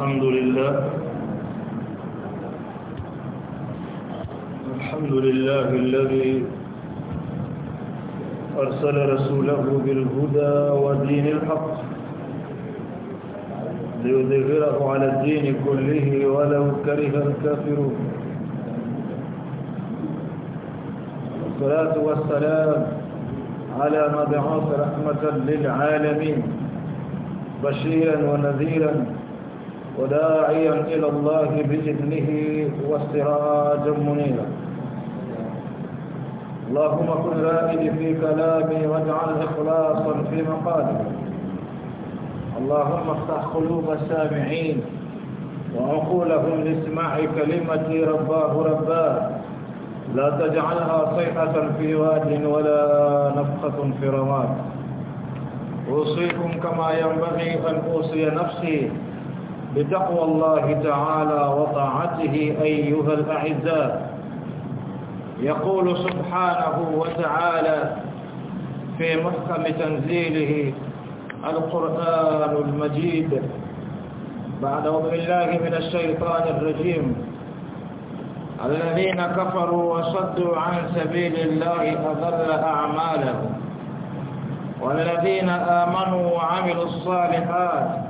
الحمد لله. الحمد لله الذي أرسل رسوله بالهدى ودين الحق ليظهره على الدين كله ولو كره الكافرون. والصلاة والسلام على مبعوث رحمة للعالمين بشيرا ونذيرا وداعيا إلى الله بإذنه وسراجا منيرا. اللهم كن رائد في كلامي واجعل إخلاصا في مقالي. اللهم افتح قلوب السامعين وعقولهم لاسماع كلمتي رباه رباه. لا تجعلها صيحة في واد ولا نفخة في رواد. أوصيكم كما ينبغي أن أوصي نفسي. بتقوى الله تعالى وطاعته أيها الأعزاء. يقول سبحانه وتعالى في محكم تنزيله القرآن المجيد بعد بالله من الشيطان الرجيم. الذين كفروا وصدوا عن سبيل الله أضل أعمالهم. والذين آمنوا وعملوا الصالحات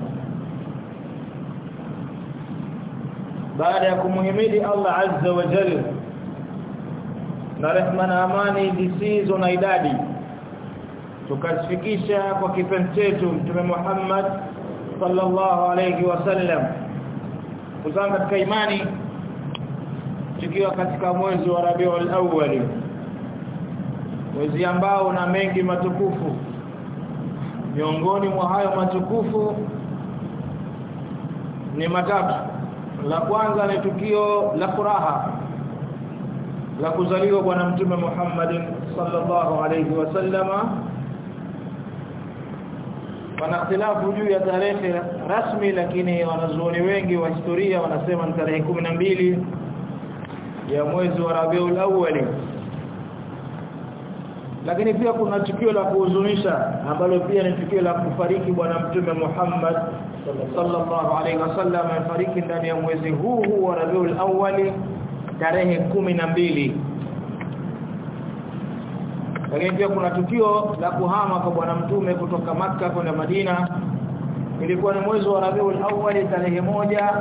Baada ya kumhimidi Allah azza wa jalla na rehma na amani zisizo na idadi tukasifikisha kwa kipenzi chetu mtume Muhammad sallallahu alayhi wasallam kuzanga katika imani tukiwa katika mwezi wa Rabiul Awwal mwezi ambao una mengi matukufu. Miongoni mwa hayo matukufu ni matatu la kwanza ni tukio la furaha la kuzaliwa bwana mtume Muhammad sallallahu alayhi wasallama wana ikhtilafu juu ya tarehe rasmi lakini wanazuoni wengi wa historia wanasema ni tarehe mbili ya mwezi wa Rabiul Awwal. Lakini pia kuna tukio la kuhuzunisha ambalo pia ni tukio la kufariki bwana mtume Muhammad sallallahu alaihi wasallam amefariki ndani ya mwezi huu huu wa Rabiul Awwal tarehe mbili. Lakini pia kuna tukio la kuhama kwa bwana mtume kutoka maka kwenda Madina. Ilikuwa ni mwezi wa Rabiul Awwal tarehe moja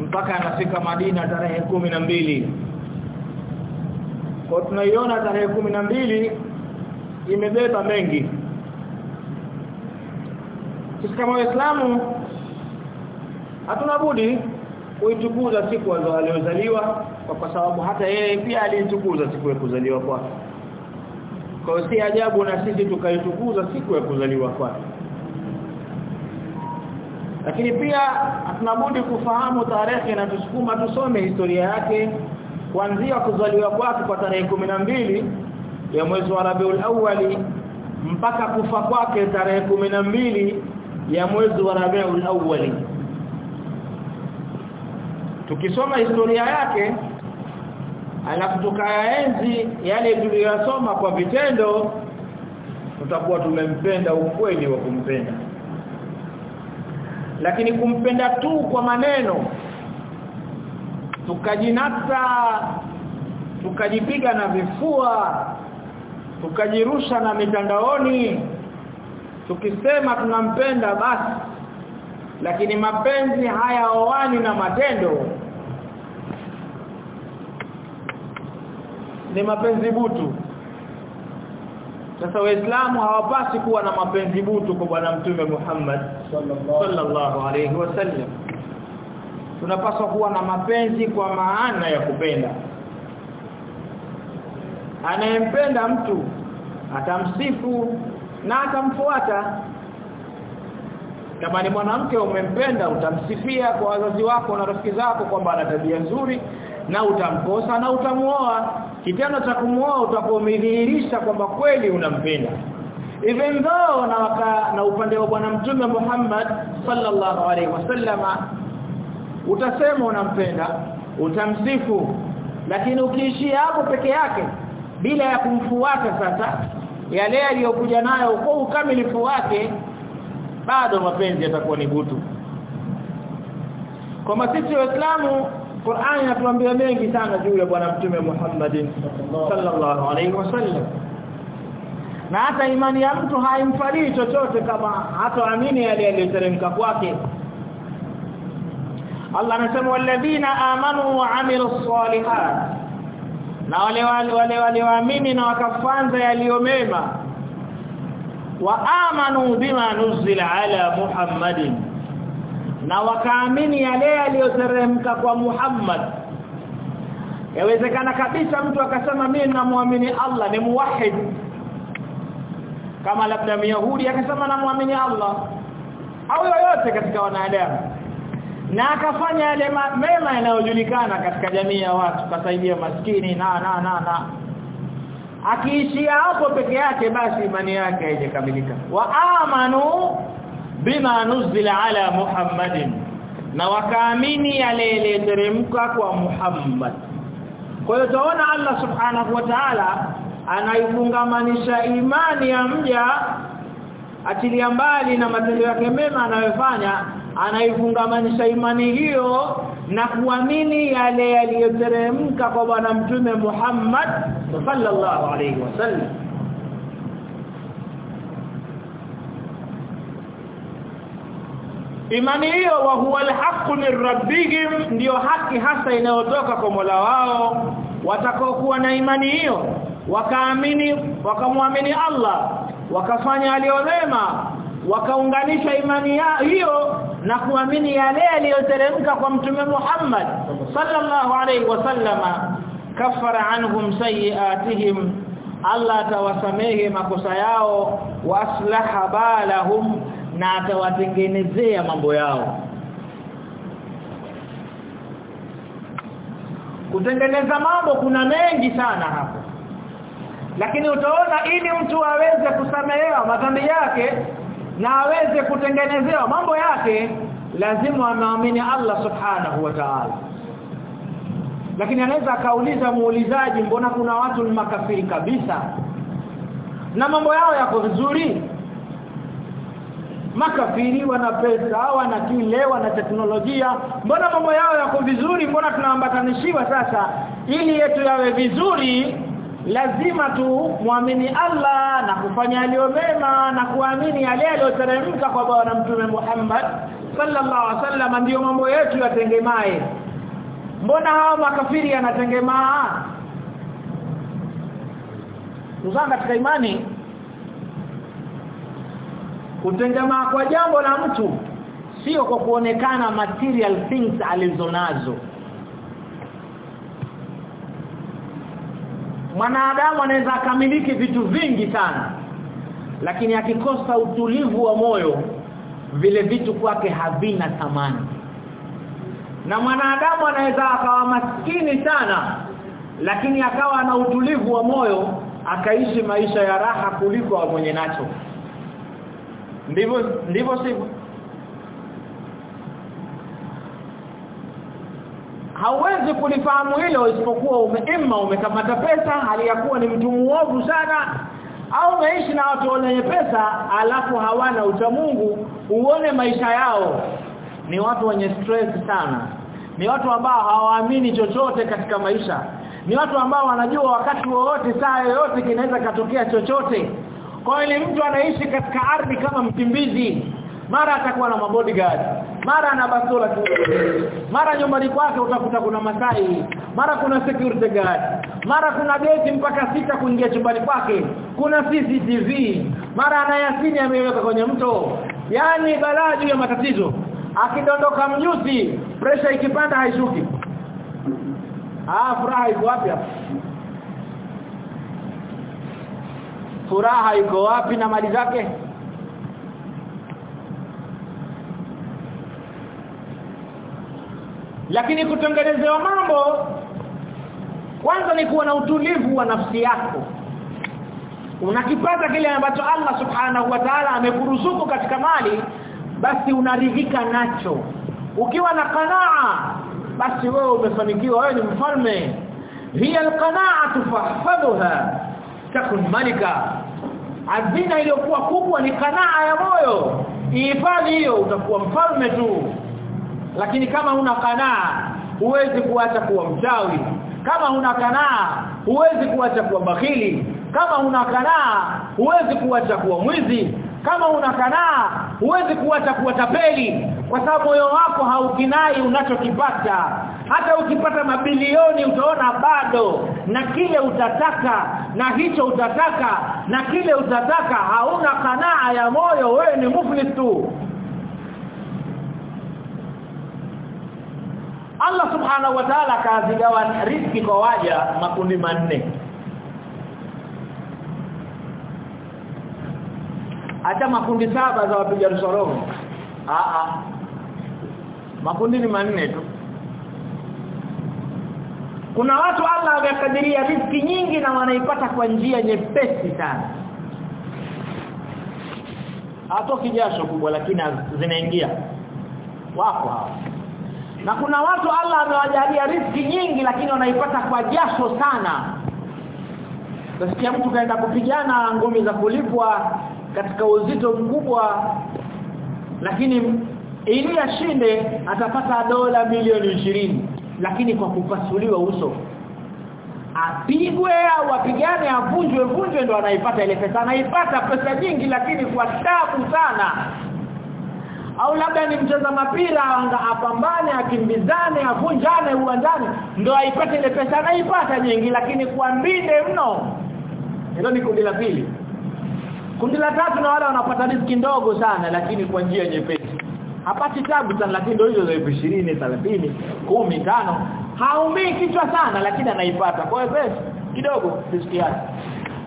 mpaka anafika Madina tarehe mbili. Kwa tunaiona tarehe mbili imebeba mengi sisi kama waislamu hatuna budi kuitukuza siku aliyozaliwa kwa sababu hata yeye pia aliitukuza siku ya kuzaliwa kwake. Kwa si ajabu na sisi tukaitukuza siku ya kuzaliwa kwake. Lakini pia hatuna budi kufahamu tarehe na tusukuma tusome historia yake kuanzia kuzaliwa kwake kwa tarehe mbili ya mwezi wa Rabiul Awwali mpaka kufa kwake tarehe mbili ya mwezi wa Rabiul Awwal. Tukisoma historia yake alafu tukayaenzi yale tuliyosoma kwa vitendo tutakuwa tumempenda ukweli wa kumpenda. Lakini kumpenda tu kwa maneno tukajinata tukajipiga na vifua tukajirusha na mitandaoni tukisema tunampenda basi lakini mapenzi haya oani na matendo. Ni mapenzi butu. Sasa waislamu hawapasi kuwa na mapenzi butu kwa bwana mtume Muhammad sallallahu alaihi wasallam tunapaswa kuwa na mapenzi kwa maana ya kupenda. Anayempenda mtu atamsifu na atamfuata. Kama ni mwanamke umempenda utamsifia kwa wazazi wako na rafiki zako kwamba ana tabia nzuri na utamkosa na utamuoa kitendo cha kumuoa utakomidhihirisha kwamba kweli unampenda. Even though na waka, na upande wa bwana mtume Muhammad sallallahu alaihi wasallama utasema unampenda utamsifu lakini ukiishia hapo peke yake bila ya kumfuata sasa yale aliyokuja nayo kwa ukamilifu wake bado mapenzi yatakuwa ni butu. Kwa sisi waislamu Qur'an inatuambia mengi sana juu ya bwana mtume Muhammad sallallahu alaihi wasallam na hata imani ya mtu haimfalii chochote kama hataamini yale yaliyoteremka kwake. Allah anasema walladhina amanu wa amilus salihat na wale wale wale walioamini na wakafanza yaliyomema wa amanu bima nuzila ala muhammadin. Na wakaamini yale yaliyoteremka kwa Muhammad. Yawezekana kabisa mtu akasema mimi namwamini Allah ni muwahhid. Kama labda myahudi akasema namwamini Allah. Au yoyote katika wanadamu na akafanya yale mema yanayojulikana katika jamii ya watu kasaidia maskini na na na na. Akiishia hapo peke yake basi imani yake haijakamilika. Wa amanu bima nuzila ala muhammadin. Na wakaamini yale yaliyoteremka kwa Muhammad. Kwa hiyo tunaona Allah subhanahu wa ta'ala anaifungamanisha imani ya mja achilia mbali na matendo yake mema anayofanya anaifungamanisha imani hiyo na kuamini yale yaliyoteremka kwa bwana mtume Muhammad sallallahu alaihi wasallam imani hiyo wa huwa alhaqqu min rabbihim ndio haki hasa inayotoka kwa Mola wao. Watakaokuwa na imani hiyo wakaamini wakamwamini Allah wakafanya aliyolema wakaunganisha imani yao hiyo na kuamini yale yaliyoteremka kwa mtume Muhammad sallallahu alaihi wasallama kafara anhum sayiatihim Allah atawasamehe makosa yao waslaha balahum na atawatengenezea mambo yao. Kutengeneza mambo kuna mengi sana hapo. Lakini utaona ili mtu aweze kusamehewa madhambi yake na aweze kutengenezewa mambo yake lazima anaamini Allah subhanahu wa ta'ala. Lakini anaweza akauliza muulizaji mbona kuna watu ni makafiri kabisa? Na mambo yao yako vizuri? Makafiri wana pesa wana kile wana teknolojia. Mbona mambo yao yako vizuri? Mbona tunaambatanishiwa sasa? Ili yetu yawe vizuri lazima tu muamini Allah na kufanya yaliyo mema na kuamini yale yaliyoteremka kwa bwana mtume Muhammad sallallahu alaihi wasallam ndio mambo yetu yatengemae mbona hao makafiri yanatengemaa? Tuzanga katika imani kutengemaa kwa jambo la mtu sio kwa kuonekana material things alizonazo mwanadamu anaweza akamiliki vitu vingi sana lakini akikosa utulivu wa moyo vile vitu kwake havina thamani. Na mwanadamu anaweza akawa maskini sana lakini akawa na utulivu wa moyo akaishi maisha ya raha kuliko mwenye nacho. Ndivyo ndivyo sivyo hauwezi kulifahamu hilo isipokuwa umeema umekamata pesa hali ya kuwa ni mtu muovu sana au umeishi na watu wenye pesa alafu hawana uchamungu uone maisha yao. Ni watu wenye stress sana. Ni watu ambao hawaamini chochote katika maisha. Ni watu ambao wanajua wakati wowote saa yoyote kinaweza katokea chochote. Kwa hiyo mtu anaishi katika ardhi kama mkimbizi mara atakuwa na mabodyguard mara ana bastola mara nyumbani kwake utakuta kuna masai. Mara kuna security guard. Mara kuna gate mpaka sita kuingia chumbani kwake. Kuna CCTV mara ana yasini ameweka kwenye mto. Yani balaa juu ya matatizo. Akidondoka mjusi pressure ikipanda haishuki. Ah furaha iko wapi furaha iko wapi na mali zake lakini kutengenezewa mambo kwanza ni kuwa na utulivu wa nafsi yako. Unakipata kile ambacho Allah subhanahu wa ta'ala amekuruzuku katika mali basi unaridhika nacho. Ukiwa na qanaa basi wewe umefanikiwa wewe ni mfalme. Hiya alqana'atu fahfadhuha takun malika. Azina iliyokuwa kubwa ni qanaa ya moyo. Ihifadhi hiyo utakuwa mfalme tu lakini kama una kanaa huwezi kuacha kuwa mchawi. Kama una kanaa huwezi kuacha kuwa bakhili. Kama una kanaa huwezi kuacha kuwa mwizi. Kama una kanaa huwezi kuacha kuwa tapeli. Kwa sababu moyo wako haukinai unachokipata. Hata ukipata mabilioni utaona bado na kile utataka na hicho utataka na kile utataka. Hauna kanaa ya moyo wewe ni muflis tu Allah subhanahu wa ta'ala kazigawa riziki kwa waja makundi manne. Hata makundi saba za wapiga rusoromo a a makundi ni manne tu. Kuna watu Allah amekadiria riziki nyingi na wanaipata kwa njia nyepesi sana. Hatoki jasho kubwa lakini zinaingia. Wako hao na kuna watu Allah amewajalia riziki nyingi lakini wanaipata kwa jasho sana. Nasikia mtu kaenda kupigana ngumi za kulipwa katika uzito mkubwa lakini ili ashinde atapata dola milioni ishirini lakini kwa kupasuliwa uso. Apigwe au apigane avunjwe vunjwe ndo anaipata. Ile pesa anaipata pesa nyingi lakini kwa tabu sana au labda ni mcheza mapira apambane akimbizane avunjane uwanjani ndio aipate ile pesa anaipata nyingi lakini kwa mbinde mno. Hilo ni kundi la pili. Kundi la tatu na wale wanapata riziki ndogo sana lakini kwa njia nyepesi. Hapati tabu sana lakini ndio hizo za 20 30 10 5 haumii kichwa sana lakini anaipata. Kwa hiyo pesa kidogo riziki yake.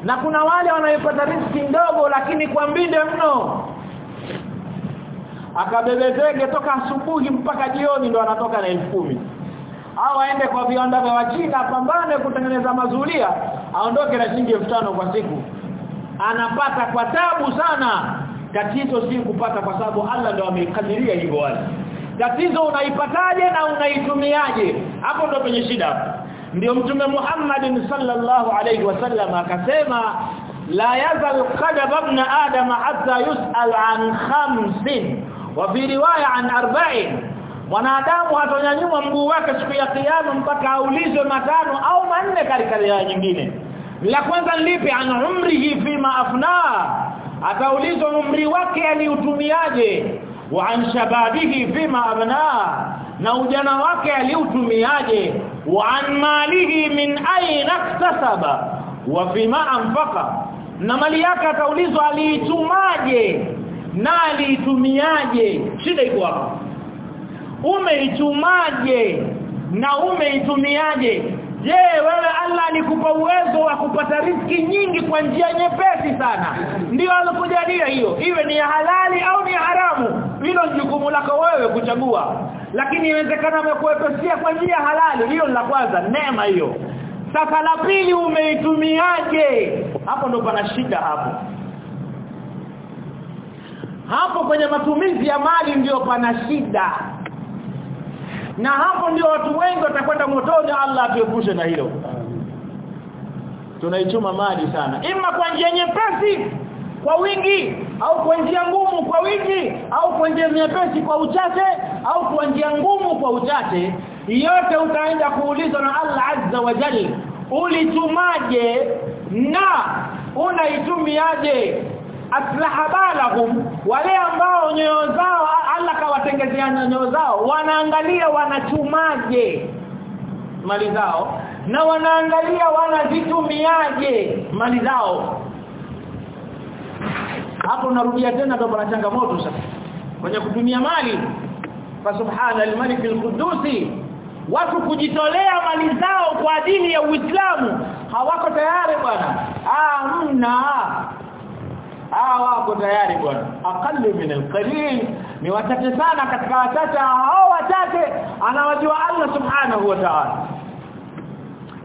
Na kuna wale wanaipata riziki ndogo lakini kwa mbinde mno akabebezege toka asubuhi mpaka jioni ndo anatoka na elfu au aende kwa viwanda vya Wachina pambane kutengeneza mazulia aondoke na shilingi tano kwa siku. Anapata kwa tabu sana. Tatizo si kupata kwa sababu Allah ndo ameikadiria hivyo wazi tatizo unaipataje na unaitumiaje? Hapo ndo penye shida ndio mtume Muhammad sallallahu alaihi wasallam akasema la yazal qadab ibn adam hatta yus'al an khamsin wa fi riwaya an arba'in mwanadamu hatonyanyua mguu wake siku ya kiyama mpaka aulizwe matano au manne katika riwaya nyingine. La kwanza lipi? An umrihi fi ma afna. Ataulizwa umri wake aliutumiaje? Wa an shababihi fi ma abna. Na ujana wake aliutumiaje? Wa an malihi min aina iktasaba. Wa fi ma anfaqa. Na mali yake ataulizwa aliitumaje na aliitumiaje shida iko hapo. Umeitumaje na umeitumiaje? Je wewe Allah alikupa uwezo wa kupata riziki nyingi kwa njia nyepesi sana? Ndio alikujalia hiyo. Iwe ni ya halali au ni ya haramu hilo jukumu lako wewe kuchagua. Lakini inawezekana umekuepesia kwa njia halali. Hiyo la kwanza neema hiyo. Sasa la pili umeitumiaje? Hapo ndo pana shida hapo hapo kwenye matumizi ya mali ndio pana shida. Na hapo ndio watu wengi watakwenda motoni Allah atuepushe na hilo. Tunaichuma mali sana. Ima kwa njia nyepesi kwa wingi au kwa njia ngumu kwa wingi au kwa njia nyepesi kwa uchache au kwa njia ngumu kwa uchache yote utaenda kuulizwa na Allah azza wa jalla ulitumaje na unaitumiaje aslaha balahum. Wale ambao nyoyo zao Allah kawatengezea nyoyo zao wanaangalia wanachumaje mali zao na wanaangalia wanazitumiaje mali zao. Hapo narudia tena ndo bora changamoto sasa. Kwenye kutumia mali fa subhana al-malik al-quddus watu kujitolea mali zao kwa ajili ya Uislamu. Hawako tayari bwana. Ah mna ah wako tayari bwana. Aqallu min alqalil. Ni wachache sana katika wachache hao wachache anawajua Allah subhanahu wa ta'ala.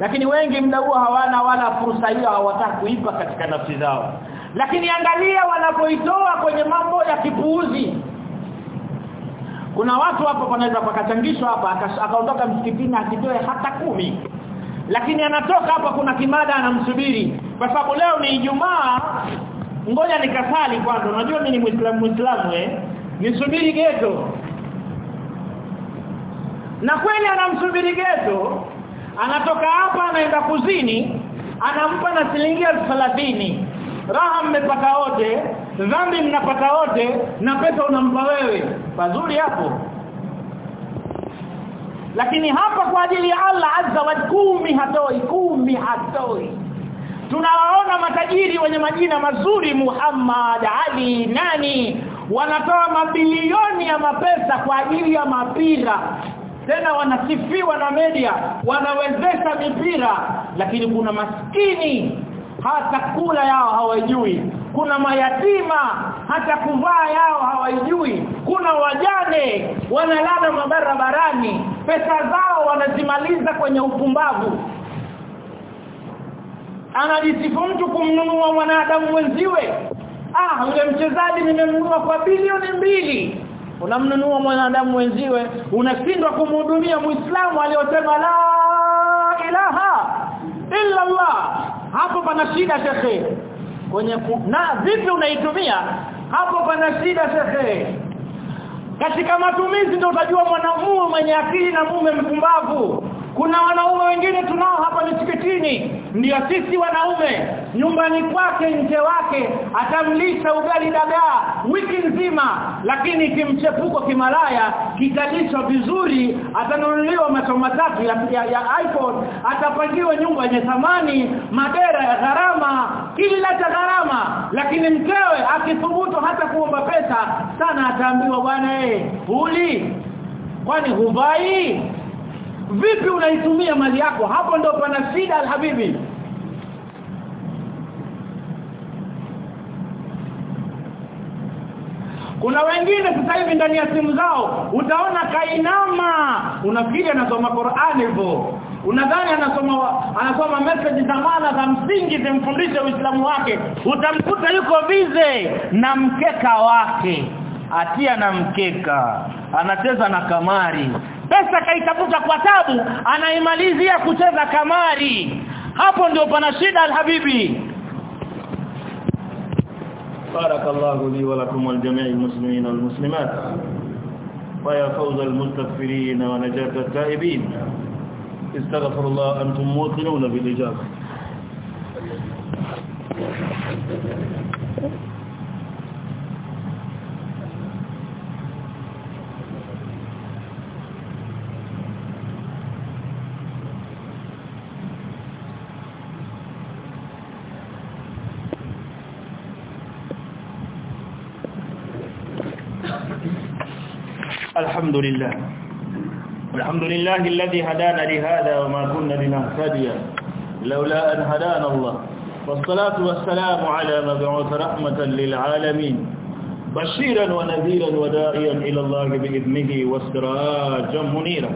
Lakini wengi muda huo hawana wala fursa hiyo hawataka kuipa katika nafsi zao. Lakini angalia wanapoitoa kwenye mambo ya kipuuzi. Kuna watu hapo wanaweza pakachangishwa hapa akaondoka msikitini akitoe hata kumi. Lakini anatoka hapa kuna kimada anamsubiri. Kwa sababu leo ni Ijumaa ngoja nikasali kwanza. Unajua mimi ni muislamu muislamu eh? Nisubiri geto. Na kweli anamsubiri geto anatoka hapa anaenda kuzini anampa na shilingi 30 raha mmepata wote dhambi mnapata wote na pesa unampa wewe. Pazuri hapo. Lakini hapa kwa ajili ya Allah azza wa kumi hatoi kumi hatoi tunawaona matajiri wenye majina mazuri Muhammad Ali nani? Wanatoa mabilioni ya mapesa kwa ajili ya mapira. Tena wanasifiwa na media wanawezesha mipira. Lakini kuna maskini hata kula yao hawajui. Kuna mayatima hata kuvaa yao hawajui. Kuna wajane wanalala mabarabarani. Pesa zao wanazimaliza kwenye upumbavu anajisifu mtu kumnunua mwanadamu mwenziwe. Ah yule mchezaji nimemnunua kwa bilioni mbili. Unamnunua mwanadamu mwenziwe unashindwa kumhudumia muislamu aliyosema la ilaha illa Allah hapo pana shida shekhe. Kwenye na vipi unaitumia? Hapo pana shida shekhe. Katika matumizi ndio utajua mwanamume mwenye akili na mume mpumbavu kuna wanaume wengine tunao hapa misikitini. Ndio sisi wanaume. Nyumbani kwake nje wake atamlisha ugali dagaa wiki nzima. Lakini kimchepuko kimalaya kitalishwa vizuri atanunuliwa macho matatu ya, ya, ya iPhone atapangiwa nyumba yenye thamani madera ya gharama kila cha gharama. Lakini mkewe akithubutu hata kuomba pesa sana ataambiwa bwana eh uli kwani huvai vipi unaitumia mali yako? Hapo ndo pana shida alhabibi. Kuna wengine sasa hivi ndani ya simu zao utaona kainama. Unafikiri anasoma Qur'an hivyo? Unadhani anasoma anasoma message za maana za msingi zimfundishe Uislamu wake? Utamkuta yuko bize na mkeka wake. Atia na mkeka. Anacheza na kamari pesa kaitafuta kwa tabu anaimalizia kucheza kamari. Hapo ndio pana shida alhabibi. بارك الله لي ولكم ولجميع المسلمين والمسلمات ويا فوز المستغفرين ونجاة التائبين استغفر الله أنتم موقنون بالإجابة الحمد لله. الحمد لله الذي هدانا لهذا وما كنا لنهتدي لولا أن هدانا الله. والصلاة والسلام على مبعوث رحمة للعالمين. بشيرا ونذيرا وداعيا إلى الله بإذنه وسراجا منيرا.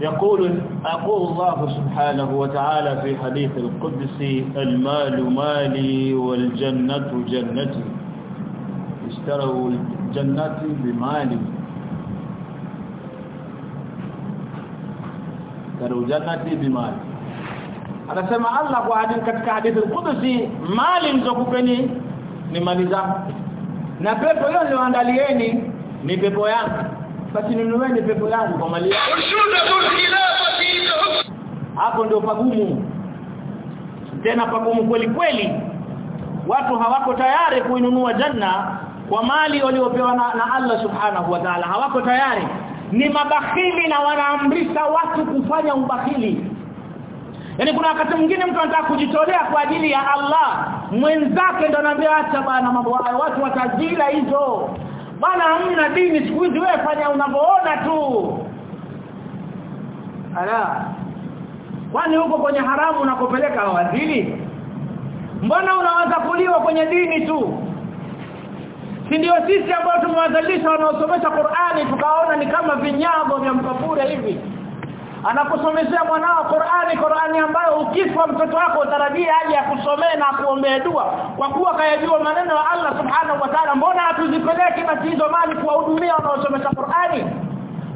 يقول أقول الله سبحانه وتعالى في حديث القدس المال مالي والجنة جنتي. اشتروا الجنة بمالي اشتروا جنتي بمالي anasema Allah kwa hadithi katika hadithi al-Qudsi mali mzokupeni ni mali zangu na pepo hiyo niliyoandalieni ni pepo yangu basi nunueni pepo yangu kwa mali yangu hapo ndio pagumu tena pagumu kweli kweli watu hawako tayari kuinunua janna kwa mali waliopewa na, na Allah subhanahu wa ta'ala. Hawako tayari. Ni mabakhili na wanaamrisha watu kufanya ubakhili Yaani kuna wakati mwingine mtu anataka kujitolea kwa ajili ya Allah. Mwenzake ndo anaambia acha bana mambo hayo watu watazila hizo. Bana hamna dini siku hizi wewe fanya unavyoona tu. Ala. Kwani huko kwenye haramu unakopeleka wazili mbona unaweza kuliwa kwenye dini tu si ndio sisi ambao tumewazalisha wanaosomesha Qur'ani tukaona ni kama vinyago vya mkabure hivi. Anakusomeshea mwanao Qur'ani Qur'ani ambayo ukifa mtoto wako utarajia aje akusomee na kuombea dua. Kwa kuwa kayajua maneno ya Allah subhanahu wa ta'ala mbona hatuzipeleki basi hizo mali kuwahudumia wanaosomesha Qur'ani?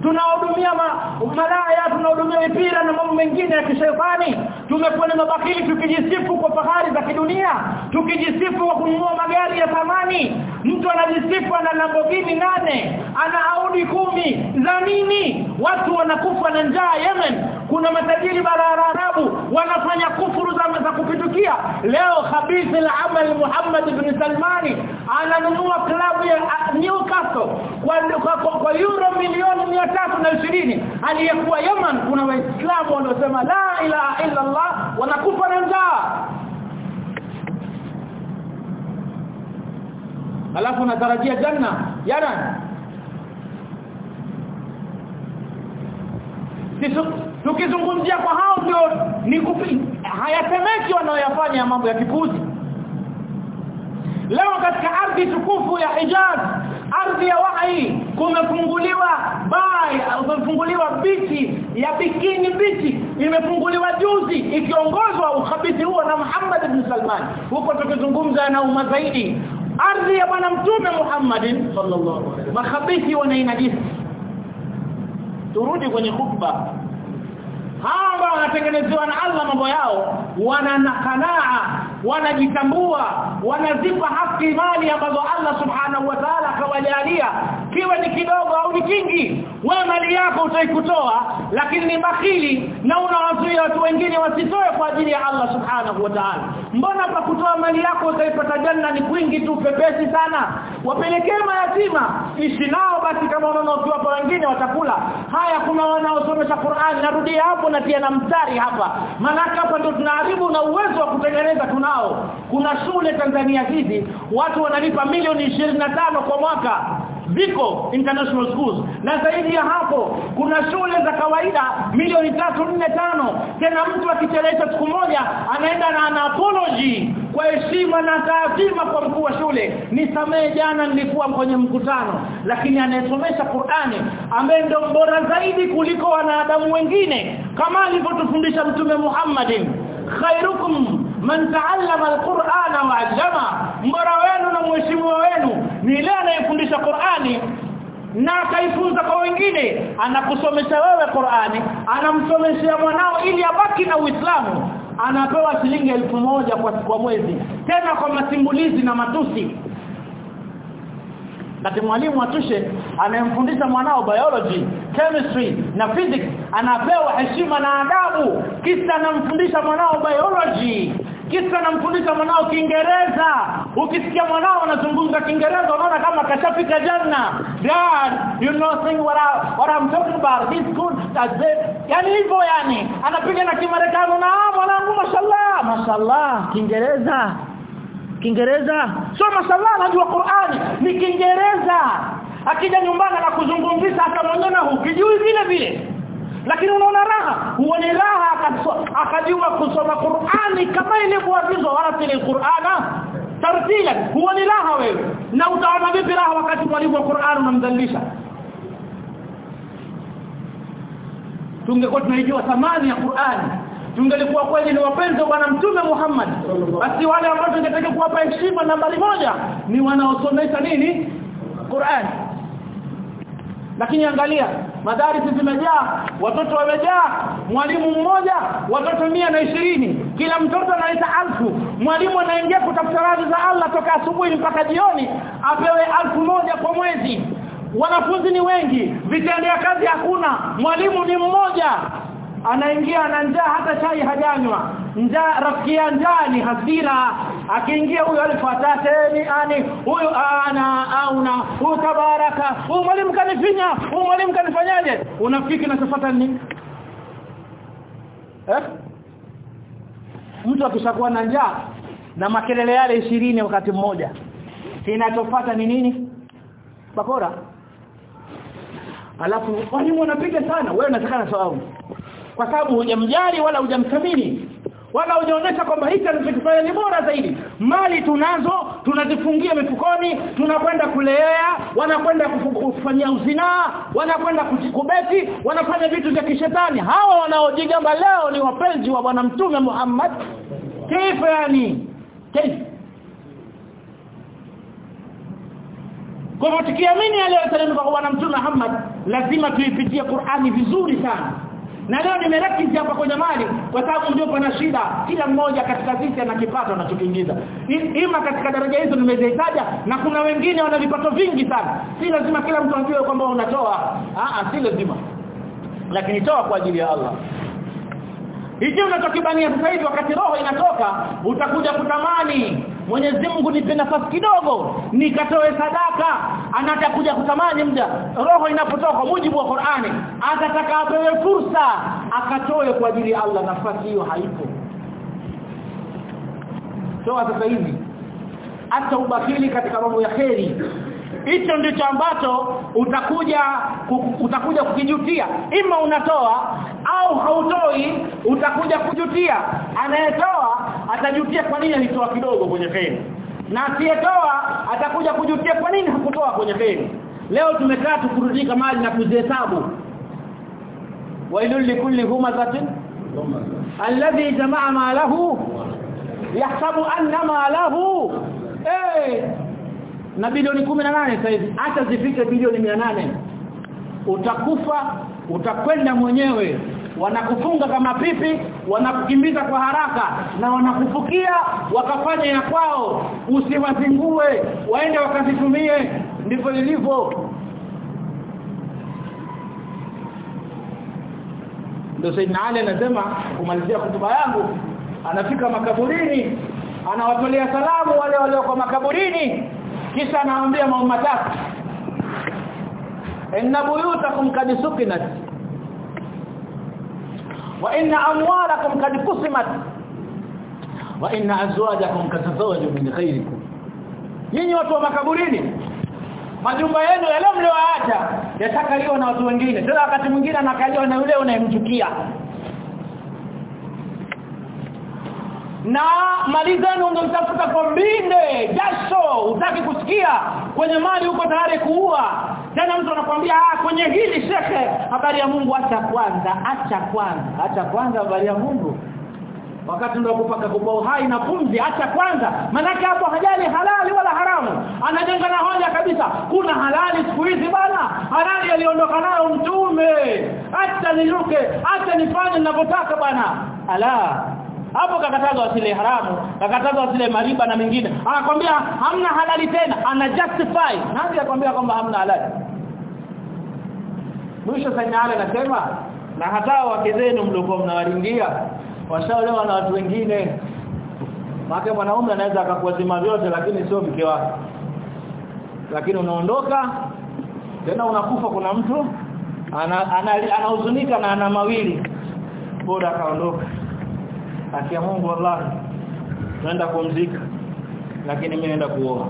Tunahudumia ma, malaya tunahudumia mipira na mambo mengine ya kishetani. Tumekuwa ni mabakili tukijisifu kwa fahari za kidunia tukijisifu kwa kununua magari ya thamani. Mtu anajisifu ana Lamborghini nane ana Audi kumi. Za nini? Watu wanakufa na njaa Yemen kuna matajiri bara Arabu wanafanya kufuru za, za kupitukia. Leo khabith al-amal Muhammad ibn Salmani ananunua klabu ya Newcastle kwa, kwa, kwa, kwa euro milioni tatu na ishirini. Aliyekuwa Yemen kuna waislamu wanaosema la ilaha illa Allah wanakufa na njaa. Alafu natarajia janna. Yana tukizungumzia kwa hao ndio ni kupi hayasemeki wanaoyafanya mambo ya kipuzi. Leo katika ardhi tukufu ya Hijaz ardhi ya wahi kumefunguliwa bai kumefunguliwa bichi ya bikini bichi imefunguliwa juzi ikiongozwa ukhabiti huo na Muhammad ibn Salman. Huko tukizungumza na umma zaidi ardhi ya bwana mtume Muhammad sallallahu alaihi makhabiti wanainajisi turudi kwenye khutba. Hawa ambao wanatengenezewa na Allah mambo yao wana nakanaa wanajitambua wanazipa haki mali ambazo Allah subhanahu wa ta'ala akawajalia. Kiwe ni kidogo au ni kingi wewe mali yako utaikutoa lakini ni bakhili na unawazuia watu wengine wasitoe kwa ajili ya Allah subhanahu wa ta'ala mbona kwa kutoa mali yako utaipata janna ni kwingi tu pepesi sana. Wapelekee mayatima ishi nao basi kama unaona ukiwapa wengine watakula. Haya kuna wanaosomesha Qur'an narudia hapo na pia na mstari hapa. Maana hapa ndio tunaharibu na uwezo wa kutengeneza tunao. Kuna shule Tanzania hizi watu wanalipa milioni 25 kwa mwaka ziko international schools. Na zaidi ya hapo kuna shule za kawaida milioni tatu nne tano. Tena mtu akichelewesha siku moja anaenda na ana apology kwa heshima na taadhima kwa mkuu wa shule. Nisamee jana nilikuwa kwenye mkutano lakini anayesomesha Qur'ani ambaye ndio bora zaidi kuliko wanadamu wengine kama alivyotufundisha mtume Muhammadin khairukum man ta'allama al-Qur'ana wa 'allama. Mbora wenu na mheshimiwa wenu ni ile anayefundisha Qur'ani na akaifunza kwa wengine. Anakusomesha wewe Qur'ani anamsomeshia mwanao ili abaki na Uislamu. Anapewa shilingi elfu moja kwa, kwa mwezi tena kwa masimulizi na matusi. Kati mwalimu atushe anayemfundisha mwanao biology, chemistry na physics anapewa heshima na adabu. Kisa anamfundisha mwanao biology kisa anamfundisha mwanao Kiingereza. Ukisikia mwanao anazungumza Kiingereza unaona kama kashafika janna dad you know thing what, I, what I'm talking about this good that's it yani hivyo yani. Anapiga na kimarekani na mwanangu mashallah. Mashallah Kiingereza. Kiingereza. So mashallah anajua Qur'ani. Ni Kiingereza. Akija nyumbani na kuzungumzisha hata mwenyewe hukijui vile vile lakini unaona raha. Uone raha akajua kusoma Qur'ani kama ilivyoagizwa. Waratili Qur'ana tartila huoni raha wewe. Na utaona vipi raha wakati mwalimu wa Qur'an unamdhalilisha? Tungekuwa tunaijua thamani ya Qur'ani tungelikuwa kweli ni wapenzi wa bwana mtume Muhammad. Basi wale ambao tungetaka kuwapa heshima nambari moja ni wanaosomesha nini? Qur'an lakini angalia madarisi zimejaa watoto wamejaa mwalimu mmoja watoto mia na ishirini. Kila mtoto analeta alfu. Mwalimu anaingia kutafuta radhi za Allah toka asubuhi mpaka jioni apewe alfu moja kwa mwezi. Wanafunzi ni wengi vitendea kazi hakuna. Mwalimu ni mmoja anaingia na njaa hata chai hajanywa. Njaa rafiki ya njaa ni hasira. Akiingia huyo alifuatateni ani huyo ana auna huyo tabaraka huyo mwalimu kanifinya huyo mwalimu kanifanyaje? Unafiki nachofuata nini? Eh? Mtu akishakuwa na njaa na makelele yale ishirini wakati mmoja kinachofuata ni nini? Bakora. Alafu walimu wanapiga sana wewe unataka na sababu kwa sababu hujamjali wala hujamthamini wala hujaonyesha kwamba hiki alichokifanya ni bora zaidi. Mali tunazo tunazifungia mifukoni tunakwenda kulea wanakwenda kufanyia uzinaa wanakwenda kubeti wanafanya vitu vya kishetani. Hawa wanaojigamba leo ni wapenzi wa bwana mtume Muhammad. Kaifa yani? Kaifa? Kwa tukiamini aliyoteremka kwa Bwana Mtume Muhammad lazima tuipitie Qur'ani vizuri sana. Na leo nimerekizi hapa kwenye mali kwa sababu ndio pana shida kila mmoja katika sisi ana kipato anachokiingiza. Ima katika daraja hizo nimezitaja na kuna wengine wana vipato vingi sana. Si lazima kila mtu ajue kwamba unatoa. Ah si lazima. Lakini toa kwa ajili ya Allah. Hicho unachokibania sasa hivi wakati roho inatoka utakuja kutamani Mwenyezi Mungu nipe nafasi kidogo nikatoe sadaka. Anatakuja kutamani mja roho inapotoka mujibu wa Qur'ani atataka apewe fursa akatoe kwa ajili ya Allah. Nafasi hiyo haipo. Toa sasa hivi. Hata ubakili katika mambo ya kheri. Hicho ndicho ambacho utakuja utakuja kukijutia. Ima unatoa au hautoi utakuja kujutia. Anayetoa atajutia kwa nini alitoa kidogo kwenye kheri na asiyetoa atakuja kujutia kwa nini hakutoa kwenye kheri leo tumekaa tukurudika mali na kuzihesabu. Wailul likulli humazatin. Alladhi jamaa malahu yahsabu anna malahu eh! Na bilioni 18 sasa hivi hata zifike bilioni 800 utakufa utakwenda mwenyewe wanakufunga kama pipi wanakukimbiza kwa haraka na wanakufukia wakafanya ya kwao. Usiwazingue waende wakazitumie. Ndivyo lilivyo ndio Saidina Ali anasema kumalizia hotuba yangu anafika makaburini anawatolea salamu wale walio kwa makaburini kisha anawaambia mambo matatu inna buyutakum kad sukinat wa inna amwalakum kad qusimat. Wa inna azwajakum katazawaju min khairikum nyinyi watu wa makaburini majumba yenu yale mlioacha yatakaliwa na watu wengine. Tena wakati mwingine anakaliwa na yule unayemchukia na malizeni ungemtafuta mbinde jasho utaki kusikia. Kwenye mali uko tayari kuua. Tena mtu anakuambia ah kwenye hili shekhe habari ya Mungu acha kwanza acha kwanza acha kwanza habari ya Mungu. Wakati ndio kupaka kupa uhai na pumzi acha kwanza. Manake hapo hajali halali wala haramu. Anajenga na hoja kabisa. Kuna halali siku hizi bana. Halali aliondoka nayo mtume. Acha niruke acha nifanye ninavyotaka bana. Ala hapo kakataza wasile haramu kakataza wasile mariba na mengine. Anakwambia hamna halali tena. Ana justify. Nani akwambia kwamba hamna halali? Mwisho sanyale anasema na hata wake zenu mliokuwa mnawaringia washaolewa na watu wengine. Maana mwanaume anaweza akakuazima vyote lakini sio mke wake. Lakini unaondoka tena unakufa kuna mtu anahuzunika ana, ana, ana na ana mawili. Bora akaondoka akia Mungu wallahi naenda kumzika lakini mimi naenda kuoa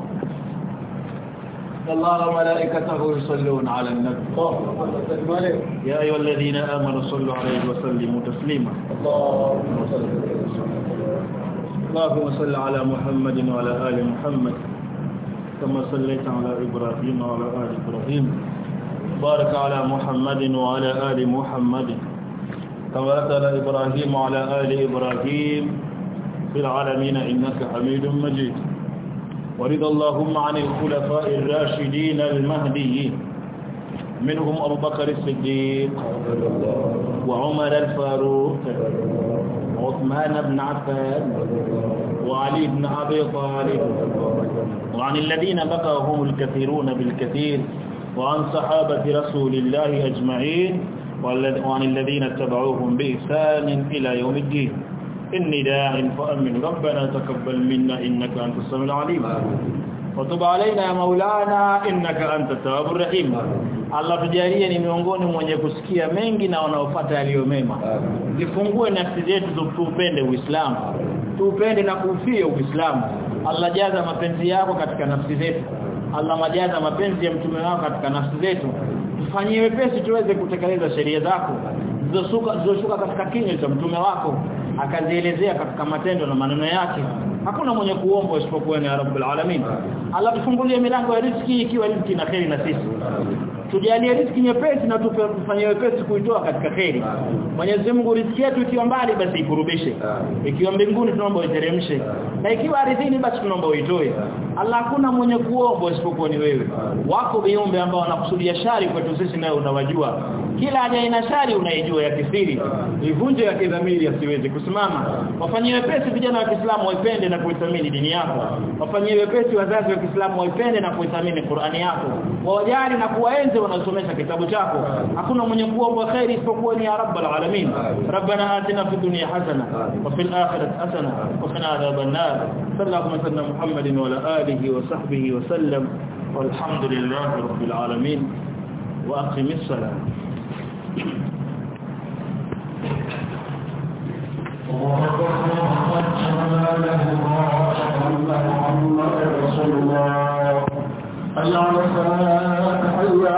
الله وملائكته يصلون على النبي يا ايها الذين امنوا صلوا عليه وسلموا تسليما اللهم صل على محمد وعلى ال محمد كما صليت على إبراهيم وعلى ال إبراهيم بارك على محمد وعلى ال محمد كما على إبراهيم وعلى آل إبراهيم في العالمين إنك حميد مجيد. ورضى اللهم عن الخلفاء الراشدين المهديين. منهم أبو بكر الصديق وعمر الفاروق وعثمان بن عفان وعلي بن أبي طالب. وعن الذين بقاهم الكثيرون بالكثير وعن صحابة رسول الله أجمعين. وعن الذين اتبعوهم بإحسان إلى يوم الدين إني داع فأمن ربنا تقبل منا إنك أنت السميع العليم وتب علينا يا مولانا إنك أنت التواب الرحيم Allah tujalie ni miongoni mwenye kusikia mengi na wanaofuata yaliyo mema. Zifungue nafsi zetu tupende Uislamu. Tupende na kuufia Uislamu. Allah jaza mapenzi yako katika nafsi zetu. Allah majaza mapenzi ya mtume wako katika nafsi zetu tufanyie wepesi tuweze kutekeleza sheria zako zilizoshuka katika kinywa cha mtume wako akazielezea katika matendo na maneno yake. Hakuna mwenye kuomba isipokuwa ni Rabbul Alamin. Allah tufungulie milango ya riziki ikiwa riziki na kheri na sisi. Tujalie riziki nyepesi na tufanye wepesi kuitoa katika kheri. Mwenyezi Mungu riziki yetu ikiwa mbali basi ikurubishe. Ikiwa mbinguni tunaomba uiteremshe. Na ikiwa ardhini basi tunaomba uitoe Allah hakuna mwenye kuomba isipokuwa ni wewe. Wako viumbe ambao wanakusudia shari kwetu sisi nayo unawajua. Kila aina shari unaijua ya kisiri. Ivunje ya kidhamiri asiweze kusimama. Wafanyie wepesi vijana wa Kiislamu waipende na kuithamini dini yako. Wafanyie wepesi wazazi wa Kiislamu waipende na kuithamini Qur'ani yako. Wawajali na kuwaenzi wanaosomesha kitabu chako. Hakuna mwenye kuomba khairi isipokuwa ni ya Rabbul alamin. Rabbana atina fid dunya hasana wa fil akhirati hasana wa qina adhaban nar. Sallallahu alaihi wa sallam muhammadin wa ala وآله وصحبه وسلم والحمد لله رب العالمين وأقم الصلاة. الله أكبر الله أكبر الله